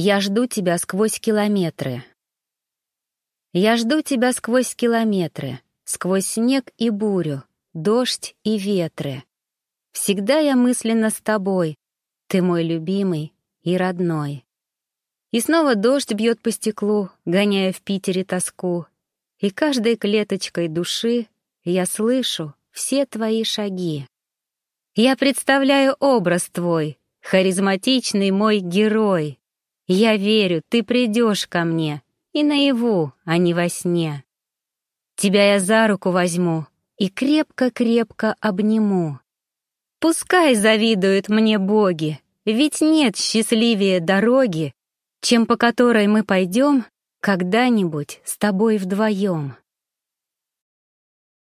Я жду тебя сквозь километры. Я жду тебя сквозь километры, сквозь снег и бурю, дождь и ветры. Всегда я мысленно с тобой, ты мой любимый и родной. И снова дождь бьет по стеклу, гоняя в Питере тоску. И каждой клеточкой души я слышу все твои шаги. Я представляю образ твой, харизматичный мой герой. Я верю, ты придешь ко мне, и наяву, а не во сне. Тебя я за руку возьму и крепко-крепко обниму. Пускай завидуют мне боги, ведь нет счастливее дороги, чем по которой мы пойдем когда-нибудь с тобой вдвоем.